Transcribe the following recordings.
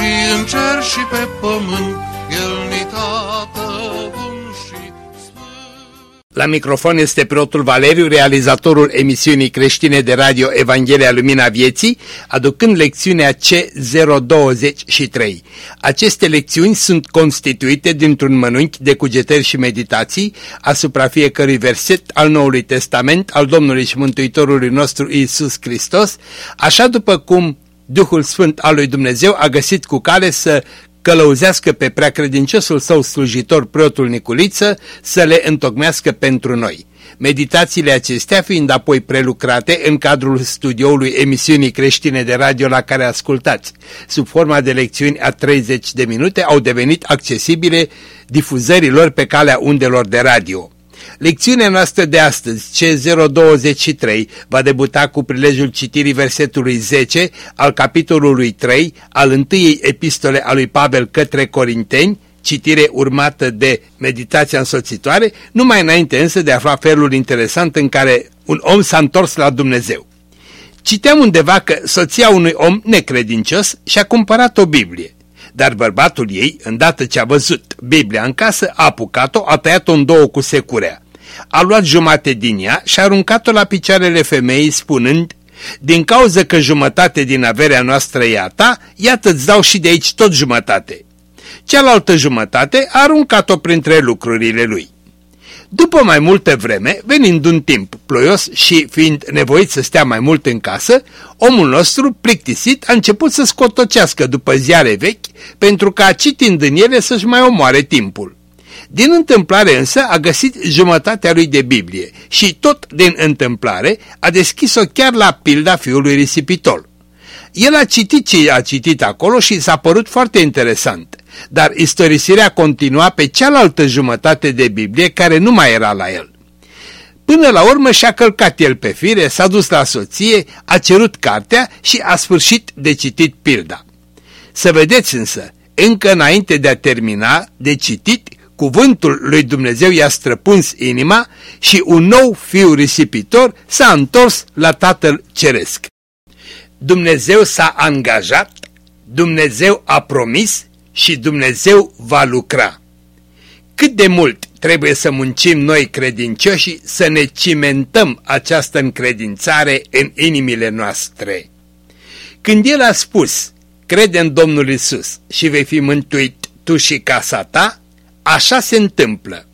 și în cer și pe pământ, El ni tată la microfon este preotul Valeriu, realizatorul emisiunii creștine de radio Evanghelia Lumina Vieții, aducând lecțiunea C023. Aceste lecțiuni sunt constituite dintr-un mănânchi de cugetări și meditații asupra fiecărui verset al Noului Testament al Domnului și Mântuitorului nostru Iisus Hristos, așa după cum Duhul Sfânt al lui Dumnezeu a găsit cu cale să călăuzească pe preacredinciosul său slujitor preotul Niculiță să le întocmească pentru noi. Meditațiile acestea fiind apoi prelucrate în cadrul studioului emisiunii creștine de radio la care ascultați, sub forma de lecțiuni a 30 de minute, au devenit accesibile difuzărilor pe calea undelor de radio. Lecțiunea noastră de astăzi, C023, va debuta cu prilejul citirii versetului 10 al capitolului 3 al întâiei epistole a lui Pavel către Corinteni, citire urmată de meditația însoțitoare, numai înainte însă de a afla felul interesant în care un om s-a întors la Dumnezeu. Citeam undeva că soția unui om necredincios și-a cumpărat o Biblie. Dar bărbatul ei, îndată ce a văzut Biblia în casă, a apucat-o, a tăiat-o în două cu securea. A luat jumate din ea și a aruncat-o la picioarele femeii spunând Din cauza că jumătate din averea noastră e a ta, iată-ți dau și de aici tot jumătate. Cealaltă jumătate a aruncat-o printre lucrurile lui. După mai multă vreme, venind un timp ploios și fiind nevoit să stea mai mult în casă, omul nostru, plictisit, a început să scotocească după ziare vechi, pentru ca citind în ele să-și mai omoare timpul. Din întâmplare însă a găsit jumătatea lui de Biblie și tot din întâmplare a deschis-o chiar la pilda fiului risipitor. El a citit ce a citit acolo și s-a părut foarte interesant, dar istorisirea continua pe cealaltă jumătate de Biblie care nu mai era la el. Până la urmă și-a călcat el pe fire, s-a dus la soție, a cerut cartea și a sfârșit de citit pilda. Să vedeți însă, încă înainte de a termina de citit, cuvântul lui Dumnezeu i-a străpuns inima și un nou fiu risipitor s-a întors la Tatăl Ceresc. Dumnezeu s-a angajat, Dumnezeu a promis și Dumnezeu va lucra. Cât de mult trebuie să muncim noi credincioși să ne cimentăm această încredințare în inimile noastre. Când El a spus, crede în Domnul Isus și vei fi mântuit tu și casa ta, așa se întâmplă.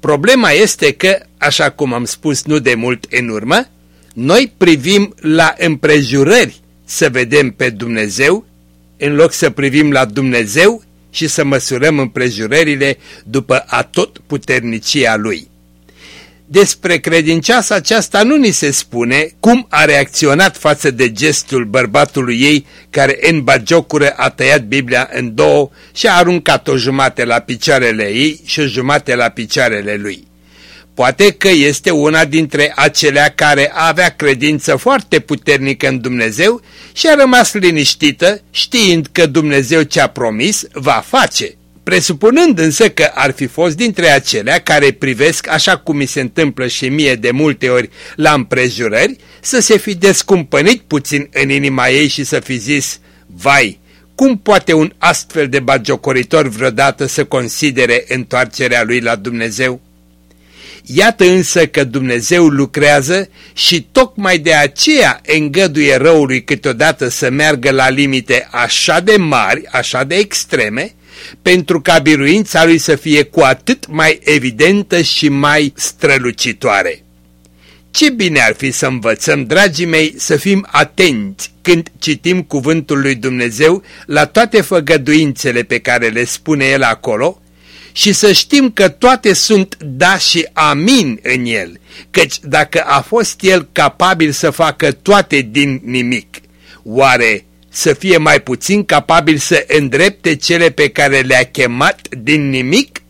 Problema este că, așa cum am spus nu de mult în urmă, noi privim la împrejurări să vedem pe Dumnezeu, în loc să privim la Dumnezeu și să măsurăm împrejurările după atot puternicia Lui. Despre credincioasa aceasta nu ni se spune cum a reacționat față de gestul bărbatului ei care în bagiocură a tăiat Biblia în două și a aruncat o jumate la picioarele ei și o jumate la picioarele lui. Poate că este una dintre acelea care avea credință foarte puternică în Dumnezeu și a rămas liniștită știind că Dumnezeu ce a promis va face. Presupunând însă că ar fi fost dintre acelea care privesc, așa cum mi se întâmplă și mie de multe ori la împrejurări, să se fi descumpănit puțin în inima ei și să fi zis, vai, cum poate un astfel de bagiocoritor vreodată să considere întoarcerea lui la Dumnezeu? Iată însă că Dumnezeu lucrează și tocmai de aceea îngăduie răului câteodată să meargă la limite așa de mari, așa de extreme, pentru ca biruința lui să fie cu atât mai evidentă și mai strălucitoare. Ce bine ar fi să învățăm, dragii mei, să fim atenți când citim cuvântul lui Dumnezeu la toate făgăduințele pe care le spune El acolo și să știm că toate sunt da și amin în El, căci dacă a fost El capabil să facă toate din nimic, oare să fie mai puțin capabil să îndrepte cele pe care le-a chemat din nimic?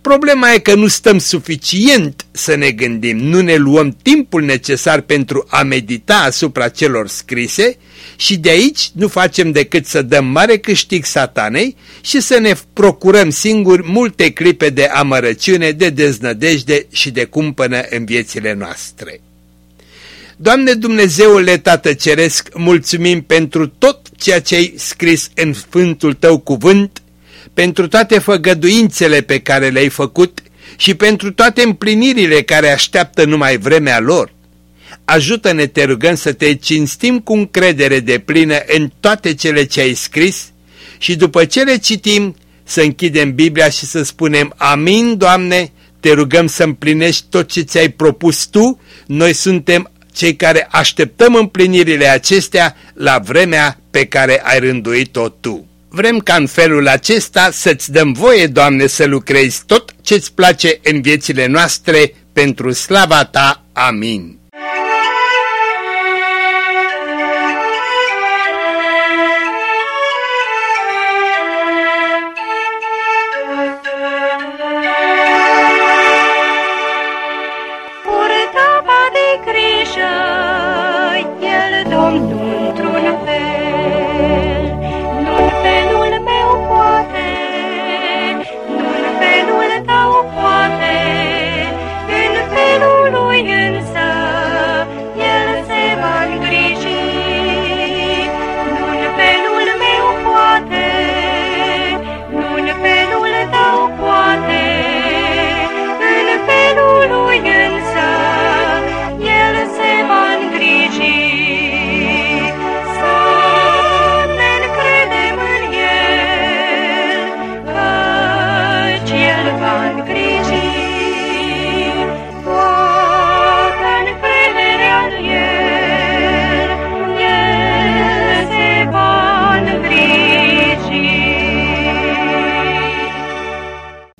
Problema e că nu stăm suficient să ne gândim, nu ne luăm timpul necesar pentru a medita asupra celor scrise și de aici nu facem decât să dăm mare câștig satanei și să ne procurăm singuri multe clipe de amărăciune, de deznădejde și de cumpănă în viețile noastre. Doamne Dumnezeule Tată Ceresc, mulțumim pentru tot ceea ce ai scris în Sfântul Tău cuvânt, pentru toate făgăduințele pe care le-ai făcut și pentru toate împlinirile care așteaptă numai vremea lor. Ajută-ne, te rugăm, să te cinstim cu încredere de plină în toate cele ce ai scris și după ce le citim să închidem Biblia și să spunem Amin, Doamne, te rugăm să împlinești tot ce ți-ai propus Tu, noi suntem cei care așteptăm împlinirile acestea la vremea pe care ai rânduit-o Tu. Vrem ca în felul acesta să-ți dăm voie, Doamne, să lucrezi tot ce-ți place în viețile noastre pentru slava Ta. Amin.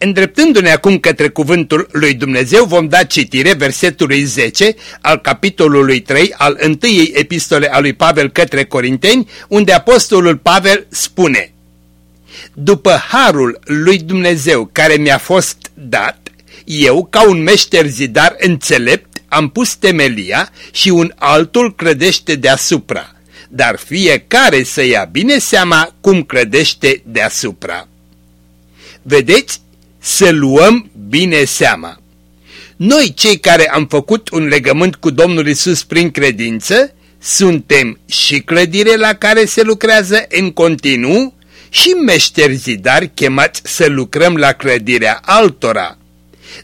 Îndreptându-ne acum către cuvântul lui Dumnezeu, vom da citire versetului 10 al capitolului 3 al întâiei epistole a lui Pavel către Corinteni, unde apostolul Pavel spune După harul lui Dumnezeu care mi-a fost dat, eu, ca un meșter zidar înțelept, am pus temelia și un altul crădește deasupra, dar fiecare să ia bine seama cum crădește deasupra. Vedeți, să luăm bine seama. Noi, cei care am făcut un legământ cu Domnul Isus prin credință, suntem și clădire la care se lucrează în continuu și meșteri zidari chemați să lucrăm la clădirea altora.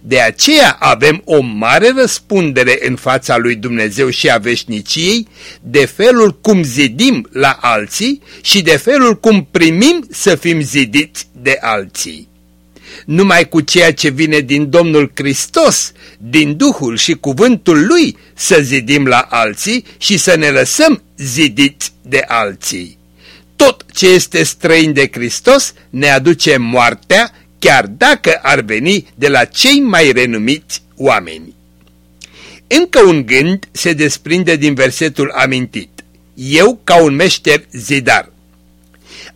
De aceea avem o mare răspundere în fața lui Dumnezeu și a veșniciei de felul cum zidim la alții și de felul cum primim să fim zidiți de alții numai cu ceea ce vine din Domnul Hristos, din Duhul și cuvântul Lui, să zidim la alții și să ne lăsăm zidiți de alții. Tot ce este străin de Hristos ne aduce moartea, chiar dacă ar veni de la cei mai renumiți oameni. Încă un gând se desprinde din versetul amintit. Eu ca un meșter zidar.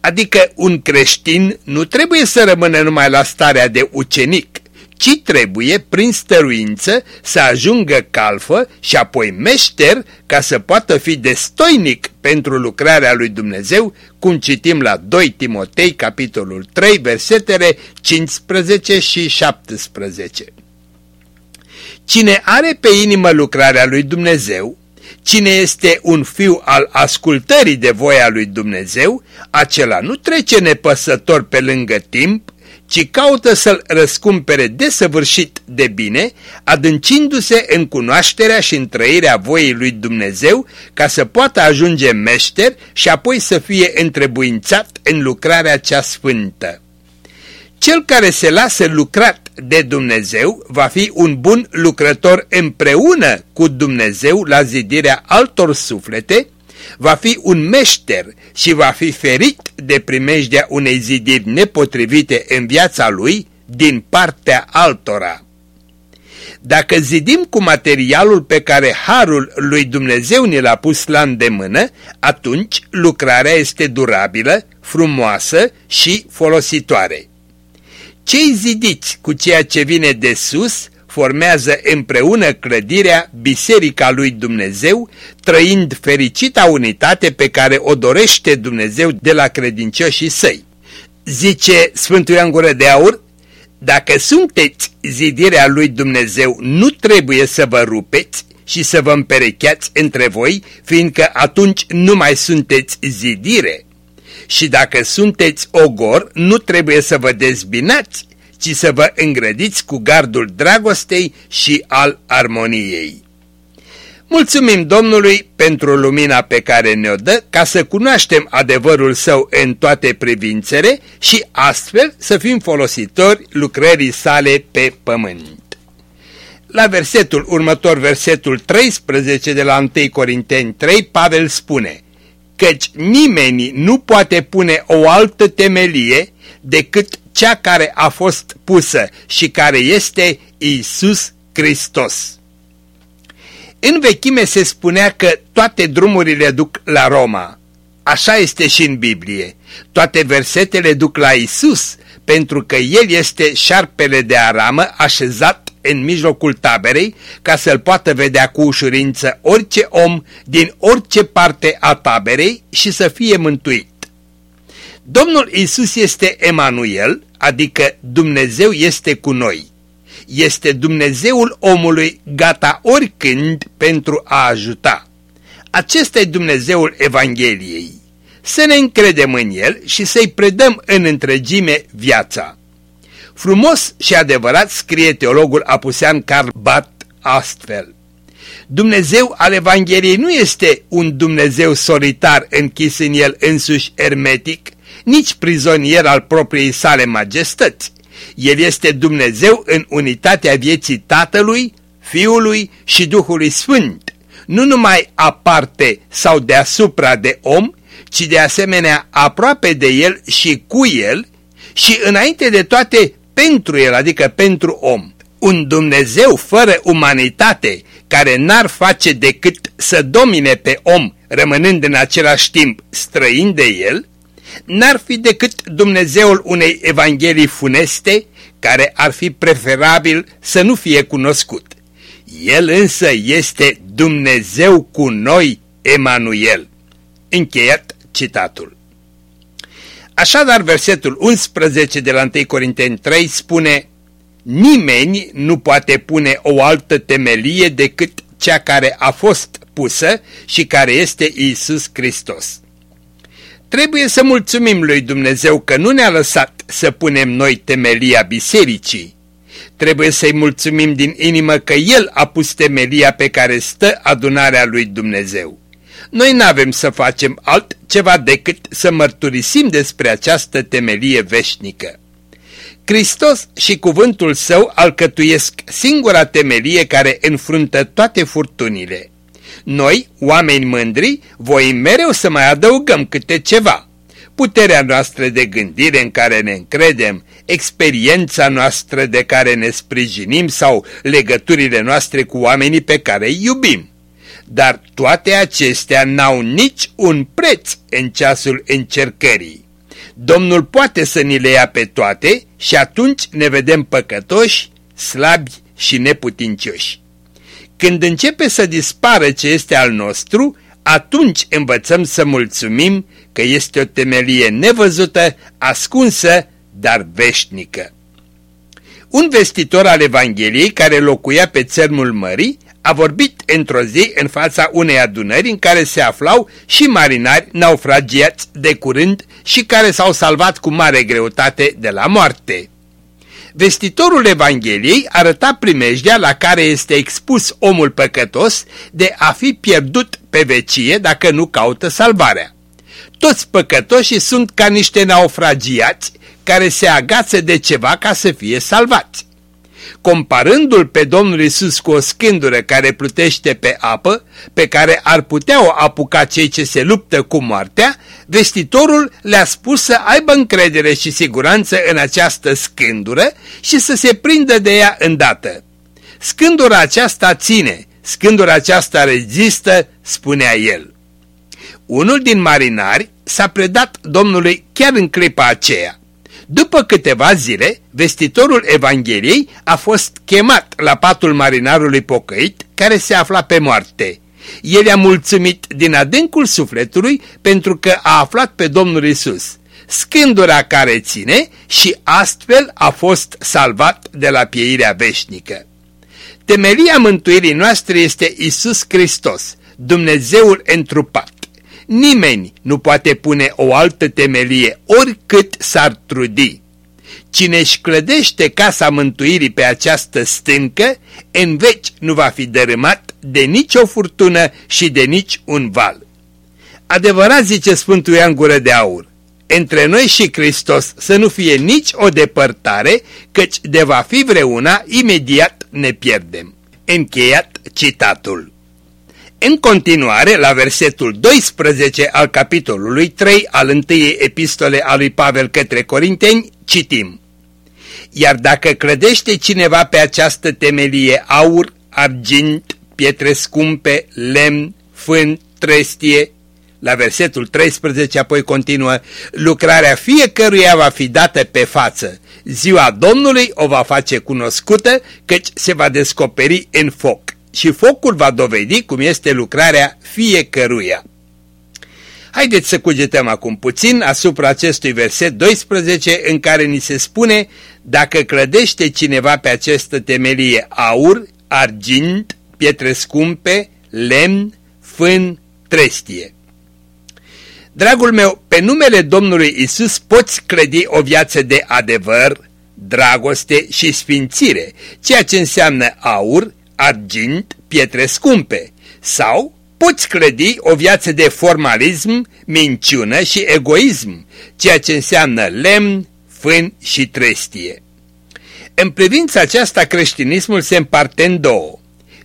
Adică un creștin nu trebuie să rămână numai la starea de ucenic, ci trebuie, prin stăruință, să ajungă calfă și apoi meșter ca să poată fi destoinic pentru lucrarea lui Dumnezeu, cum citim la 2 Timotei, capitolul 3, versetele 15 și 17. Cine are pe inimă lucrarea lui Dumnezeu, Cine este un fiu al ascultării de voia lui Dumnezeu, acela nu trece nepăsător pe lângă timp, ci caută să-l răscumpere desăvârșit de bine, adâncindu-se în cunoașterea și în trăirea voii lui Dumnezeu, ca să poată ajunge meșter și apoi să fie întrebuințat în lucrarea cea sfântă. Cel care se lasă lucrat de Dumnezeu va fi un bun lucrător împreună cu Dumnezeu la zidirea altor suflete, va fi un meșter și va fi ferit de primejdea unei zidiri nepotrivite în viața lui din partea altora. Dacă zidim cu materialul pe care Harul lui Dumnezeu ne l-a pus la îndemână, atunci lucrarea este durabilă, frumoasă și folositoare. Cei zidiți cu ceea ce vine de sus formează împreună clădirea Biserica lui Dumnezeu, trăind fericita unitate pe care o dorește Dumnezeu de la credincioșii săi. Zice Sfântul Ioan Gură de Aur, dacă sunteți zidirea lui Dumnezeu, nu trebuie să vă rupeți și să vă împerecheați între voi, fiindcă atunci nu mai sunteți zidire. Și dacă sunteți ogor, nu trebuie să vă dezbinați, ci să vă îngrădiți cu gardul dragostei și al armoniei. Mulțumim Domnului pentru lumina pe care ne-o dă ca să cunoaștem adevărul său în toate privințele și astfel să fim folositori lucrării sale pe pământ. La versetul următor, versetul 13 de la 1 Corinteni 3, Pavel spune Căci nimeni nu poate pune o altă temelie decât cea care a fost pusă și care este Isus Hristos. În vechime se spunea că toate drumurile duc la Roma. Așa este și în Biblie. Toate versetele duc la Isus, pentru că El este șarpele de aramă așezat în mijlocul taberei ca să-l poată vedea cu ușurință orice om din orice parte a taberei și să fie mântuit. Domnul Isus este Emanuel, adică Dumnezeu este cu noi este Dumnezeul omului gata oricând pentru a ajuta. Acesta e Dumnezeul Evangheliei. Să ne încredem în El și să-i predăm în întregime viața. Frumos și adevărat scrie teologul apusean Karl Barth astfel. Dumnezeu al Evangheliei nu este un Dumnezeu solitar închis în el însuși ermetic, nici prizonier al propriei sale majestăți, el este Dumnezeu în unitatea vieții Tatălui, Fiului și Duhului Sfânt, nu numai aparte sau deasupra de om, ci de asemenea aproape de el și cu el și înainte de toate pentru el, adică pentru om. Un Dumnezeu fără umanitate, care n-ar face decât să domine pe om, rămânând în același timp străin de el, n-ar fi decât Dumnezeul unei evanghelii funeste, care ar fi preferabil să nu fie cunoscut. El însă este Dumnezeu cu noi, Emanuel. Încheiat citatul. Așadar, versetul 11 de la 1 Corinteni 3 spune Nimeni nu poate pune o altă temelie decât cea care a fost pusă și care este Isus Hristos. Trebuie să mulțumim lui Dumnezeu că nu ne-a lăsat să punem noi temelia bisericii. Trebuie să-i mulțumim din inimă că El a pus temelia pe care stă adunarea lui Dumnezeu. Noi n-avem să facem altceva decât să mărturisim despre această temelie veșnică. Hristos și cuvântul său alcătuiesc singura temelie care înfruntă toate furtunile. Noi, oameni mândri, voim mereu să mai adăugăm câte ceva. Puterea noastră de gândire în care ne încredem, experiența noastră de care ne sprijinim sau legăturile noastre cu oamenii pe care îi iubim. Dar toate acestea n-au nici un preț în ceasul încercării. Domnul poate să ni le ia pe toate și atunci ne vedem păcătoși, slabi și neputincioși. Când începe să dispară ce este al nostru, atunci învățăm să mulțumim că este o temelie nevăzută, ascunsă, dar veșnică. Un vestitor al Evangheliei care locuia pe țărmul mării a vorbit într-o zi în fața unei adunări în care se aflau și marinari naufragiați de curând și care s-au salvat cu mare greutate de la moarte. Vestitorul Evangheliei arăta primejdea la care este expus omul păcătos de a fi pierdut pe vecie dacă nu caută salvarea. Toți păcătoșii sunt ca niște naufragiați care se agață de ceva ca să fie salvați comparându-l pe Domnul Isus cu o scândură care plutește pe apă, pe care ar putea o apuca cei ce se luptă cu moartea, vestitorul le-a spus să aibă încredere și siguranță în această scândură și să se prindă de ea îndată. Scândura aceasta ține, scândura aceasta rezistă, spunea el. Unul din marinari s-a predat Domnului chiar în clipa aceea. După câteva zile, vestitorul Evangheliei a fost chemat la patul marinarului pocăit care se afla pe moarte. El i-a mulțumit din adâncul sufletului pentru că a aflat pe Domnul Isus, scândura care ține și astfel a fost salvat de la pieirea veșnică. Temelia mântuirii noastre este Isus Hristos, Dumnezeul întrupat. Nimeni nu poate pune o altă temelie oricât s-ar trudi. Cine își clădește casa mântuirii pe această stâncă, în veci nu va fi dărâmat de nicio furtună și de nici un val. Adevărat zice Sfântul Ioan Gură de Aur, între noi și Hristos să nu fie nici o depărtare, căci de va fi vreuna, imediat ne pierdem. Încheiat citatul. În continuare, la versetul 12 al capitolului 3 al întâiei epistole a lui Pavel către Corinteni, citim. Iar dacă clădește cineva pe această temelie aur, argint, pietre scumpe, lemn, fân, trestie, la versetul 13 apoi continuă, lucrarea fiecăruia va fi dată pe față. Ziua Domnului o va face cunoscută, căci se va descoperi în foc și focul va dovedi cum este lucrarea fiecăruia. Haideți să cugetăm acum puțin asupra acestui verset 12 în care ni se spune dacă clădește cineva pe această temelie aur, argint, pietre scumpe, lemn, fân, trestie. Dragul meu, pe numele Domnului Isus poți clădi o viață de adevăr, dragoste și sfințire, ceea ce înseamnă aur, argint, pietre scumpe, sau poți clădi o viață de formalism, minciună și egoism, ceea ce înseamnă lemn, fân și trestie. În privința aceasta creștinismul se împarte în două,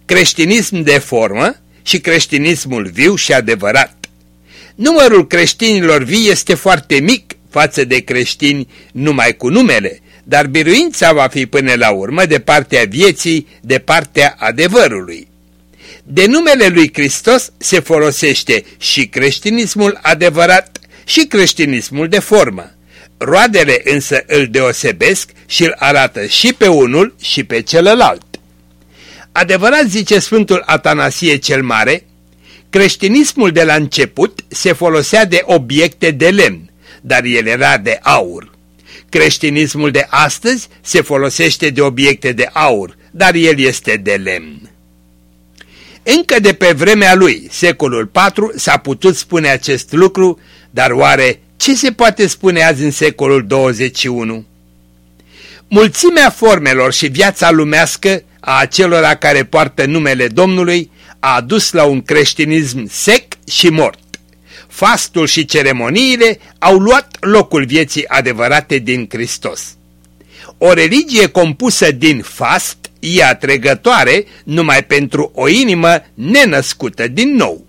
creștinism de formă și creștinismul viu și adevărat. Numărul creștinilor vii este foarte mic față de creștini numai cu numele, dar biruința va fi până la urmă de partea vieții, de partea adevărului. De numele lui Hristos se folosește și creștinismul adevărat și creștinismul de formă. Roadele însă îl deosebesc și îl arată și pe unul și pe celălalt. Adevărat zice Sfântul Atanasie cel Mare, creștinismul de la început se folosea de obiecte de lemn, dar el era de aur. Creștinismul de astăzi se folosește de obiecte de aur, dar el este de lemn. Încă de pe vremea lui, secolul IV, s-a putut spune acest lucru, dar oare ce se poate spune azi în secolul 21? Mulțimea formelor și viața lumească a acelora care poartă numele Domnului a adus la un creștinism sec și mort fastul și ceremoniile au luat locul vieții adevărate din Hristos. O religie compusă din fast e atrăgătoare numai pentru o inimă nenăscută din nou.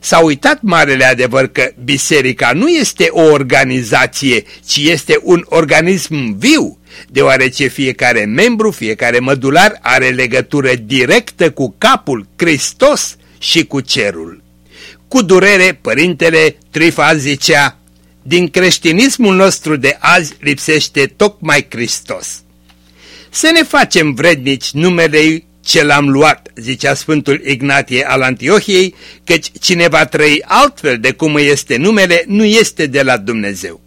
S-a uitat marele adevăr că biserica nu este o organizație, ci este un organism viu, deoarece fiecare membru, fiecare mădular are legătură directă cu capul Hristos și cu cerul. Cu durere, părintele Trifa zicea, din creștinismul nostru de azi lipsește tocmai Hristos. Să ne facem vrednici numele ce l-am luat, zicea Sfântul Ignatie al Antiohiei, căci cine va trăi altfel de cum este numele, nu este de la Dumnezeu.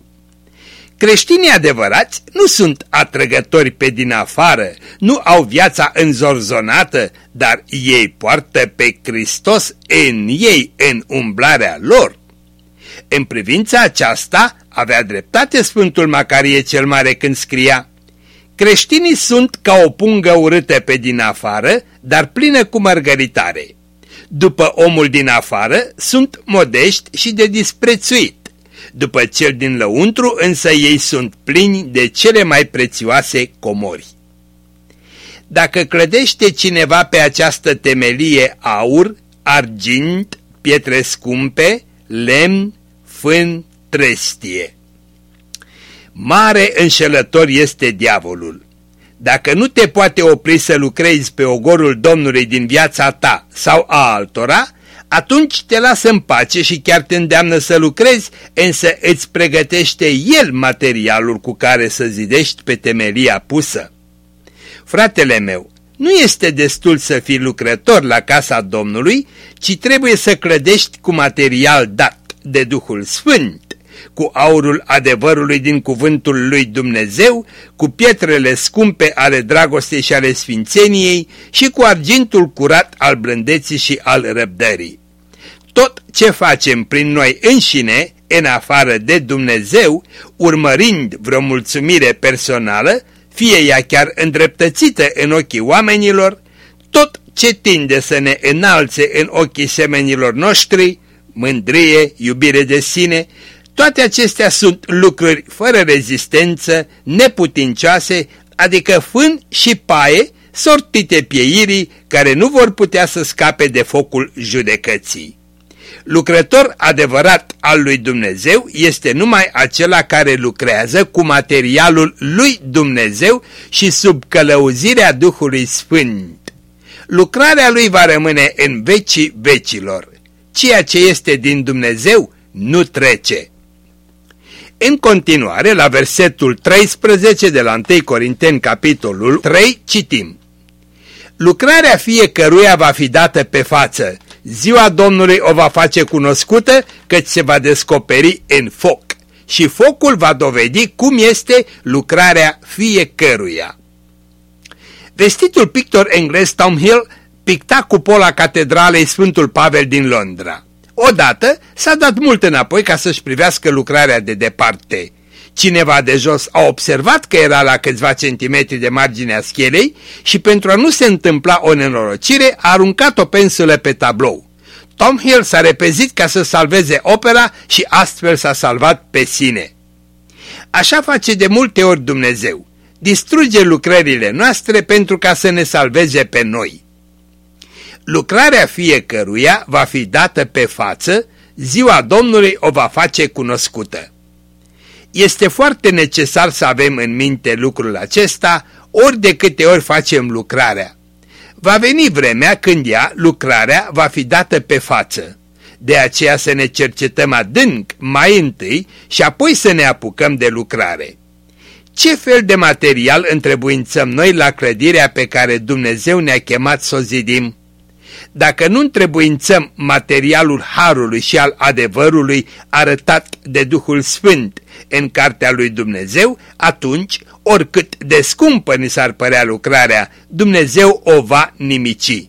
Creștinii adevărați nu sunt atrăgători pe din afară, nu au viața înzorzonată, dar ei poartă pe Hristos în ei, în umblarea lor. În privința aceasta avea dreptate Sfântul Macarie cel Mare când scria Creștinii sunt ca o pungă urâtă pe din afară, dar plină cu mărgăritare. După omul din afară sunt modești și de disprețuit după cel din lăuntru, însă ei sunt plini de cele mai prețioase comori. Dacă clădește cineva pe această temelie aur, argint, pietre scumpe, lemn, fân, trestie. Mare înșelător este diavolul. Dacă nu te poate opri să lucrezi pe ogorul Domnului din viața ta sau a altora, atunci te lasă în pace și chiar te îndeamnă să lucrezi, însă îți pregătește El materialul cu care să zidești pe temelia pusă. Fratele meu, nu este destul să fii lucrător la casa Domnului, ci trebuie să clădești cu material dat de Duhul Sfânt cu aurul adevărului din cuvântul lui Dumnezeu, cu pietrele scumpe ale dragostei și ale sfințeniei și cu argintul curat al blândeții și al răbdării. Tot ce facem prin noi înșine, în afară de Dumnezeu, urmărind vreo mulțumire personală, fie ea chiar îndreptățită în ochii oamenilor, tot ce tinde să ne înalțe în ochii semenilor noștri, mândrie, iubire de sine, toate acestea sunt lucruri fără rezistență, neputincioase, adică fân și paie sortite pieirii care nu vor putea să scape de focul judecății. Lucrător adevărat al lui Dumnezeu este numai acela care lucrează cu materialul lui Dumnezeu și sub călăuzirea Duhului Sfânt. Lucrarea lui va rămâne în vecii vecilor. Ceea ce este din Dumnezeu nu trece. În continuare, la versetul 13 de la 1 Corinteni, capitolul 3, citim. Lucrarea fiecăruia va fi dată pe față. Ziua Domnului o va face cunoscută, căci se va descoperi în foc. Și focul va dovedi cum este lucrarea fiecăruia. Vestitul pictor englez Tom Hill picta cupola catedralei Sfântul Pavel din Londra. Odată s-a dat mult înapoi ca să-și privească lucrarea de departe. Cineva de jos a observat că era la câțiva centimetri de marginea schelei și pentru a nu se întâmpla o nenorocire a aruncat o pensulă pe tablou. Tom Hill s-a repezit ca să salveze opera și astfel s-a salvat pe sine. Așa face de multe ori Dumnezeu. Distruge lucrările noastre pentru ca să ne salveze pe noi. Lucrarea fiecăruia va fi dată pe față, ziua Domnului o va face cunoscută. Este foarte necesar să avem în minte lucrul acesta ori de câte ori facem lucrarea. Va veni vremea când ea, lucrarea, va fi dată pe față. De aceea să ne cercetăm adânc mai întâi și apoi să ne apucăm de lucrare. Ce fel de material întrebuințăm noi la clădirea pe care Dumnezeu ne-a chemat să o zidim? Dacă nu întrebuințăm materialul harului și al adevărului arătat de Duhul Sfânt în cartea lui Dumnezeu, atunci, oricât de scumpă ni s-ar părea lucrarea, Dumnezeu o va nimici.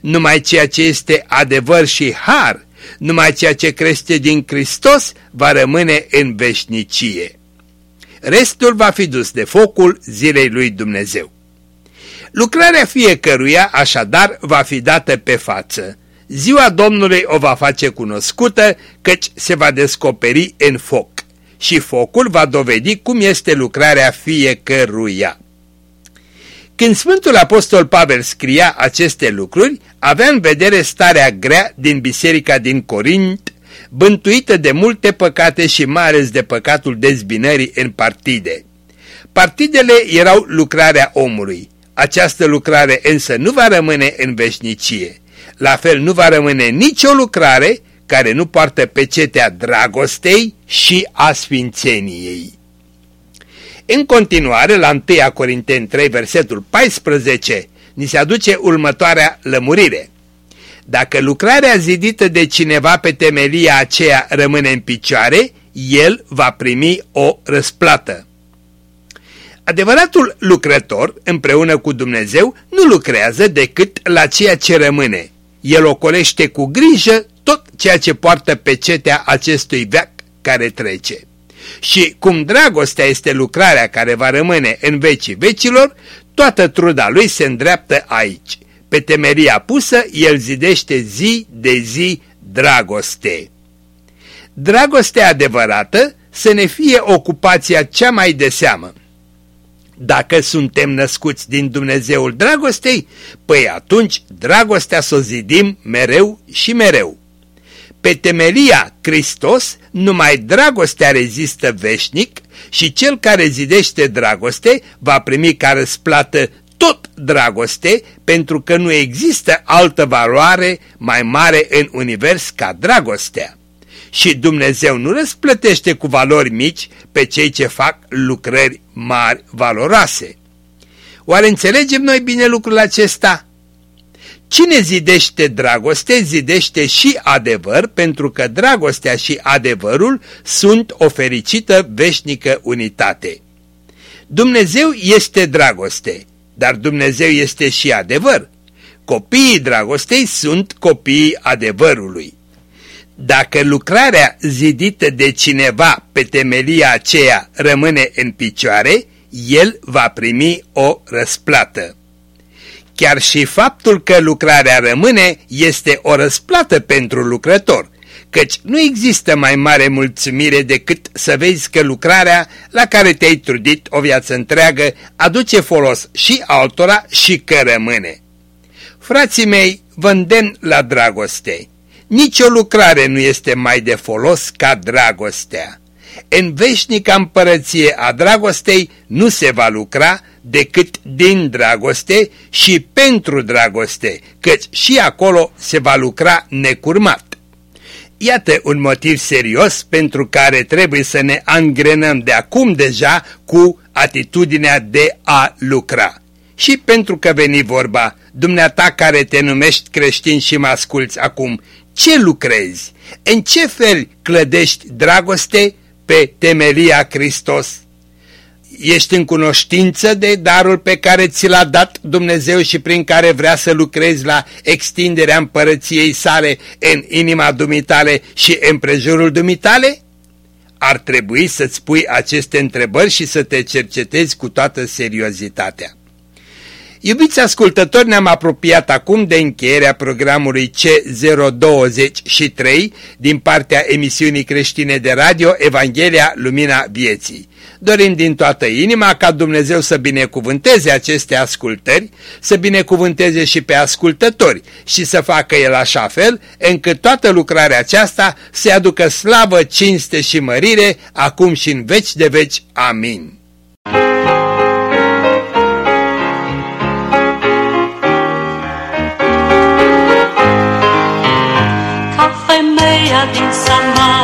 Numai ceea ce este adevăr și har, numai ceea ce crește din Hristos va rămâne în veșnicie. Restul va fi dus de focul zilei lui Dumnezeu. Lucrarea fiecăruia, așadar, va fi dată pe față. Ziua Domnului o va face cunoscută, căci se va descoperi în foc. Și focul va dovedi cum este lucrarea fiecăruia. Când Sfântul Apostol Pavel scria aceste lucruri, avea în vedere starea grea din biserica din Corint, bântuită de multe păcate și mai ales de păcatul dezbinării în partide. Partidele erau lucrarea omului, această lucrare însă nu va rămâne în veșnicie. La fel nu va rămâne nicio lucrare care nu poartă pecetea dragostei și a sfințeniei. În continuare, la 1 Corinteni 3, versetul 14, ni se aduce următoarea lămurire. Dacă lucrarea zidită de cineva pe temelia aceea rămâne în picioare, el va primi o răsplată. Adevăratul lucrător, împreună cu Dumnezeu, nu lucrează decât la ceea ce rămâne. El ocolește cu grijă tot ceea ce poartă pe cetea acestui veac care trece. Și cum dragostea este lucrarea care va rămâne în vecii vecilor, toată truda lui se îndreaptă aici. Pe temeria pusă, el zidește zi de zi dragoste. Dragostea adevărată să ne fie ocupația cea mai de seamă. Dacă suntem născuți din Dumnezeul dragostei, păi atunci dragostea să o zidim mereu și mereu. Pe temelia Hristos, numai dragostea rezistă veșnic și cel care zidește dragoste va primi ca răsplată tot dragoste, pentru că nu există altă valoare mai mare în univers ca dragostea. Și Dumnezeu nu răsplătește cu valori mici pe cei ce fac lucrări mari valoroase. Oare înțelegem noi bine lucrul acesta? Cine zidește dragoste, zidește și adevăr, pentru că dragostea și adevărul sunt o fericită veșnică unitate. Dumnezeu este dragoste, dar Dumnezeu este și adevăr. Copiii dragostei sunt copiii adevărului. Dacă lucrarea zidită de cineva pe temelia aceea rămâne în picioare, el va primi o răsplată. Chiar și faptul că lucrarea rămâne este o răsplată pentru lucrător, căci nu există mai mare mulțumire decât să vezi că lucrarea la care te-ai trudit o viață întreagă aduce folos și altora și că rămâne. Frații mei, vă îndemn la dragoste. Nici o lucrare nu este mai de folos ca dragostea. În veșnica împărăție a dragostei nu se va lucra decât din dragoste și pentru dragoste, căci și acolo se va lucra necurmat. Iată un motiv serios pentru care trebuie să ne angrenăm de acum deja cu atitudinea de a lucra. Și pentru că veni vorba, dumneata care te numești creștin și mă asculți acum, ce lucrezi? În ce fel clădești dragoste pe temelia Hristos? Ești în cunoștință de darul pe care ți l-a dat Dumnezeu și prin care vrea să lucrezi la extinderea împărăției sale în inima dumitale și în prejurul dumitale? Ar trebui să-ți pui aceste întrebări și să te cercetezi cu toată seriozitatea. Iubiți ascultători, ne-am apropiat acum de încheierea programului C023 din partea emisiunii creștine de radio Evanghelia Lumina Vieții. Dorim din toată inima ca Dumnezeu să binecuvânteze aceste ascultări, să binecuvânteze și pe ascultători și să facă El așa fel încât toată lucrarea aceasta să aducă slavă, cinste și mărire acum și în veci de veci. Amin. Din Samar